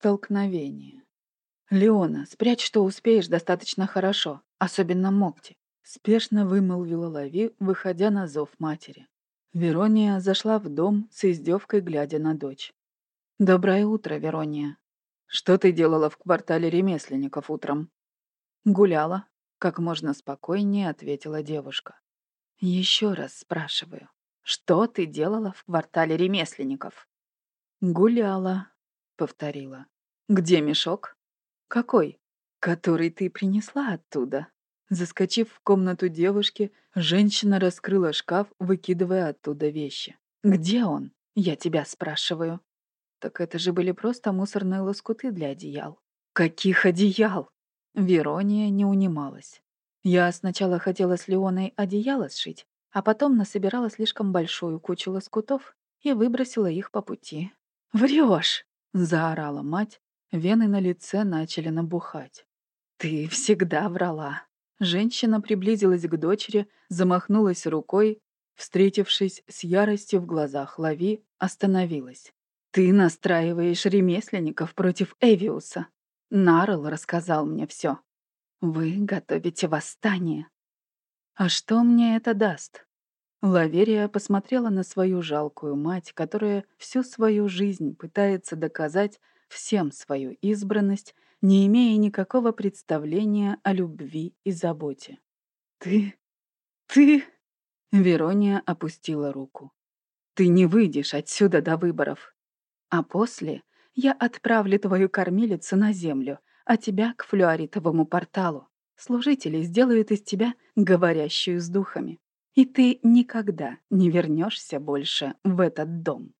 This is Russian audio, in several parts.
Столкновение. «Леона, спрячь, что успеешь, достаточно хорошо, особенно Мокти», — спешно вымолвила Лави, выходя на зов матери. Верония зашла в дом с издевкой, глядя на дочь. «Доброе утро, Верония. Что ты делала в квартале ремесленников утром?» «Гуляла», — как можно спокойнее ответила девушка. «Еще раз спрашиваю, что ты делала в квартале ремесленников?» «Гуляла», — повторила. «Где мешок?» «Какой?» «Который ты принесла оттуда». Заскочив в комнату девушки, женщина раскрыла шкаф, выкидывая оттуда вещи. «Где он? Я тебя спрашиваю». Так это же были просто мусорные лоскуты для одеял. Каких одеял? Верония не унималась. Я сначала хотела с Леоной одеяло сшить, а потом насобирала слишком большую кучу лоскутов и выбросила их по пути. «Врешь!» — заорала мать. Вены на лице начали набухать. «Ты всегда врала!» Женщина приблизилась к дочери, замахнулась рукой, встретившись с яростью в глазах Лави, остановилась. «Ты настраиваешь ремесленников против Эвиуса. Нарл рассказал мне все. Вы готовите восстание. А что мне это даст? Лаверия посмотрела на свою жалкую мать, которая всю свою жизнь пытается доказать всем свою избранность, не имея никакого представления о любви и заботе. «Ты... ты...» Верония опустила руку. «Ты не выйдешь отсюда до выборов. А после я отправлю твою кормилицу на землю, а тебя к флюоритовому порталу. Служители сделают из тебя говорящую с духами. И ты никогда не вернешься больше в этот дом.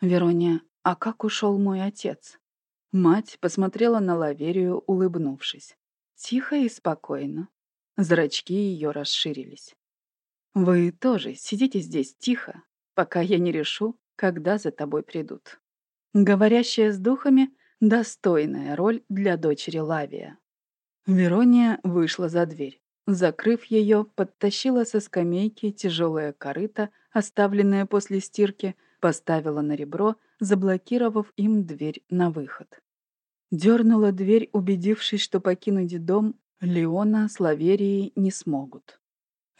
Верония, а как ушел мой отец? Мать посмотрела на Лаверию, улыбнувшись. Тихо и спокойно. Зрачки ее расширились. Вы тоже сидите здесь тихо, пока я не решу, когда за тобой придут. Говорящая с духами Достойная роль для дочери Лавия. Верония вышла за дверь. Закрыв ее, подтащила со скамейки тяжелое корыто, оставленное после стирки, поставила на ребро, заблокировав им дверь на выход. Дернула дверь, убедившись, что покинуть дом Леона с Лаверией не смогут.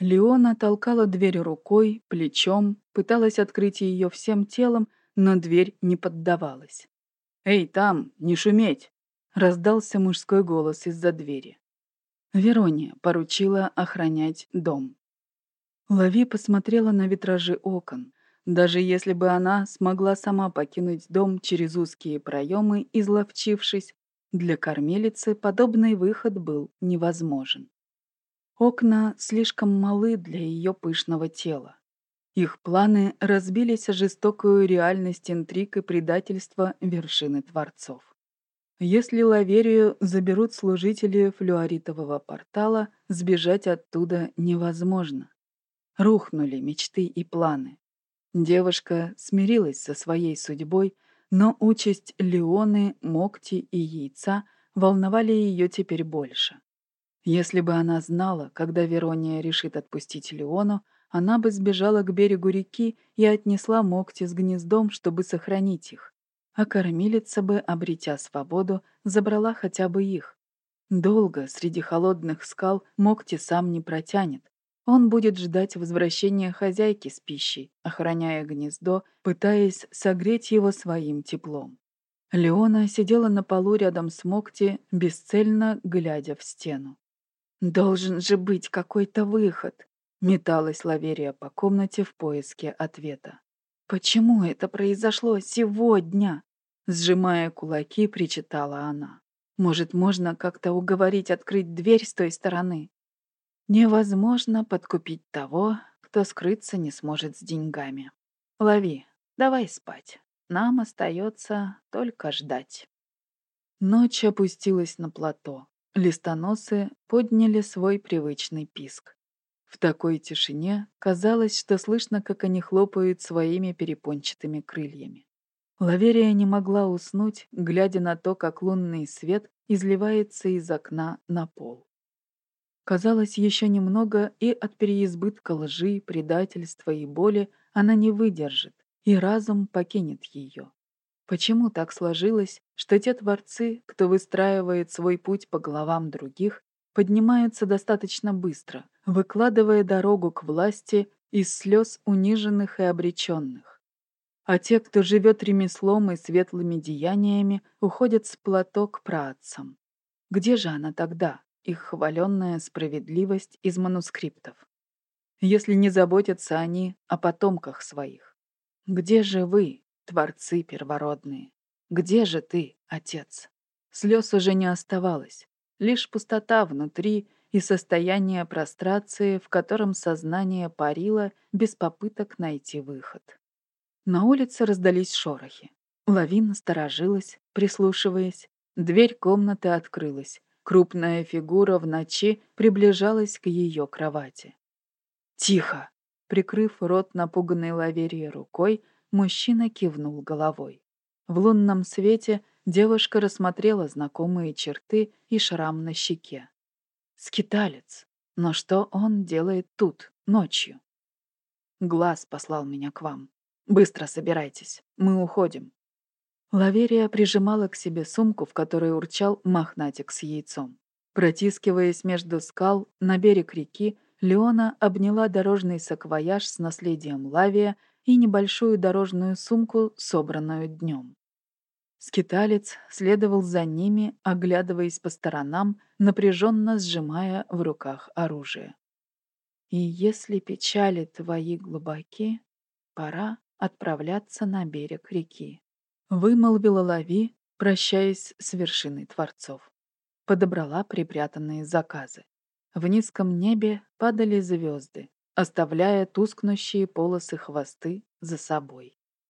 Леона толкала дверь рукой, плечом, пыталась открыть ее всем телом, но дверь не поддавалась. «Эй, там, не шуметь!» — раздался мужской голос из-за двери. Верония поручила охранять дом. Лави посмотрела на витражи окон. Даже если бы она смогла сама покинуть дом через узкие проемы, изловчившись, для кормилицы подобный выход был невозможен. Окна слишком малы для ее пышного тела. Их планы разбились о жестокую реальность интриг и предательства вершины Творцов. Если Лаверию заберут служители флюоритового портала, сбежать оттуда невозможно. Рухнули мечты и планы. Девушка смирилась со своей судьбой, но участь Леоны, Мокти и Яйца волновали ее теперь больше. Если бы она знала, когда Верония решит отпустить Леону, она бы сбежала к берегу реки и отнесла Мокти с гнездом, чтобы сохранить их. А кормилица бы, обретя свободу, забрала хотя бы их. Долго среди холодных скал Мокти сам не протянет. Он будет ждать возвращения хозяйки с пищей, охраняя гнездо, пытаясь согреть его своим теплом. Леона сидела на полу рядом с Мокти, бесцельно глядя в стену. «Должен же быть какой-то выход!» Металась Лаверия по комнате в поиске ответа. «Почему это произошло сегодня?» Сжимая кулаки, причитала она. «Может, можно как-то уговорить открыть дверь с той стороны?» «Невозможно подкупить того, кто скрыться не сможет с деньгами. Лови, давай спать. Нам остается только ждать». Ночь опустилась на плато. Листоносы подняли свой привычный писк. В такой тишине казалось, что слышно, как они хлопают своими перепончатыми крыльями. Лаверия не могла уснуть, глядя на то, как лунный свет изливается из окна на пол. Казалось, еще немного, и от переизбытка лжи, предательства и боли она не выдержит, и разум покинет ее. Почему так сложилось, что те творцы, кто выстраивает свой путь по головам других, поднимаются достаточно быстро, выкладывая дорогу к власти из слез униженных и обреченных? А те, кто живет ремеслом и светлыми деяниями, уходят с плато к праотцам. Где же она тогда, их хваленная справедливость из манускриптов? Если не заботятся они о потомках своих. Где же вы, Творцы первородные, где же ты, Отец? Слез уже не оставалось, лишь пустота внутри и состояние прострации, в котором сознание парило без попыток найти выход. На улице раздались шорохи. Лавина сторожилась, прислушиваясь. Дверь комнаты открылась. Крупная фигура в ночи приближалась к ее кровати. «Тихо!» Прикрыв рот напуганной Лаверии рукой, Мужчина кивнул головой. В лунном свете девушка рассмотрела знакомые черты и шрам на щеке. Скиталец. Но что он делает тут, ночью? Глаз послал меня к вам. Быстро собирайтесь, мы уходим. Лаверия прижимала к себе сумку, в которой урчал мохнатик с яйцом. Протискиваясь между скал на берег реки, Леона обняла дорожный саквояж с наследием Лавия и небольшую дорожную сумку, собранную днем. Скиталец следовал за ними, оглядываясь по сторонам, напряженно сжимая в руках оружие. «И если печали твои глубоки, пора отправляться на берег реки», — вымолвила Лави, прощаясь с вершиной Творцов. Подобрала припрятанные заказы. В низком небе падали звезды, оставляя тускнущие полосы хвосты за собой.